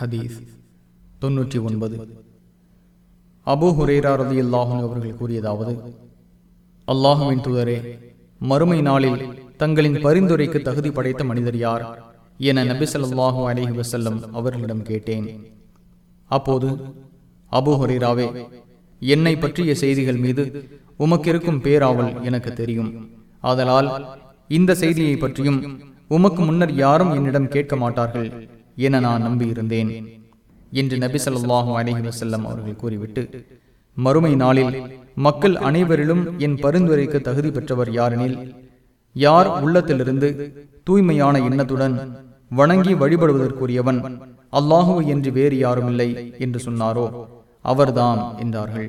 ஹதீஸ் தொன்னூற்றி ஒன்பது. அபு ஹுரேரா ரதியுல்லாஹும் அவர்கள் கூறியதாவது அல்லாஹுவின் தூதரே மறுமை நாளில் தங்களின் பரிந்துரைக்கு தகுதி படைத்த மனிதர் யார்? என நபிசல்லாஹு ஸல்லல்லாஹு வசல்லம் அவர்களிடம் கேட்டேன். அப்போது அபு ஹுரேராவே என்னை பற்றிய செய்திகள் மீது உமக்கிருக்கும் பேராவல் எனக்கு தெரியும். ஆதலால் இந்த செய்தியை பற்றியும் உமக்கு முன்னர் யாரும் என்னிடம் கேட்க மாட்டார்கள். என நான் நம்பியிருந்தேன் என்று நபி சொல்லாஹு அலஹி வசல்லம் அவர்கள் கூறிவிட்டு மறுமை நாளில் மக்கள் அனைவரிலும் என் பரிந்துரைக்கு தகுதி பெற்றவர் யாரெனில் யார் உள்ளத்திலிருந்து தூய்மையான எண்ணத்துடன் வணங்கி வழிபடுவதற்குரியவன் அல்லாஹுவை என்று வேறு யாருமில்லை என்று சொன்னாரோ? அவர்தான் என்றார்கள்.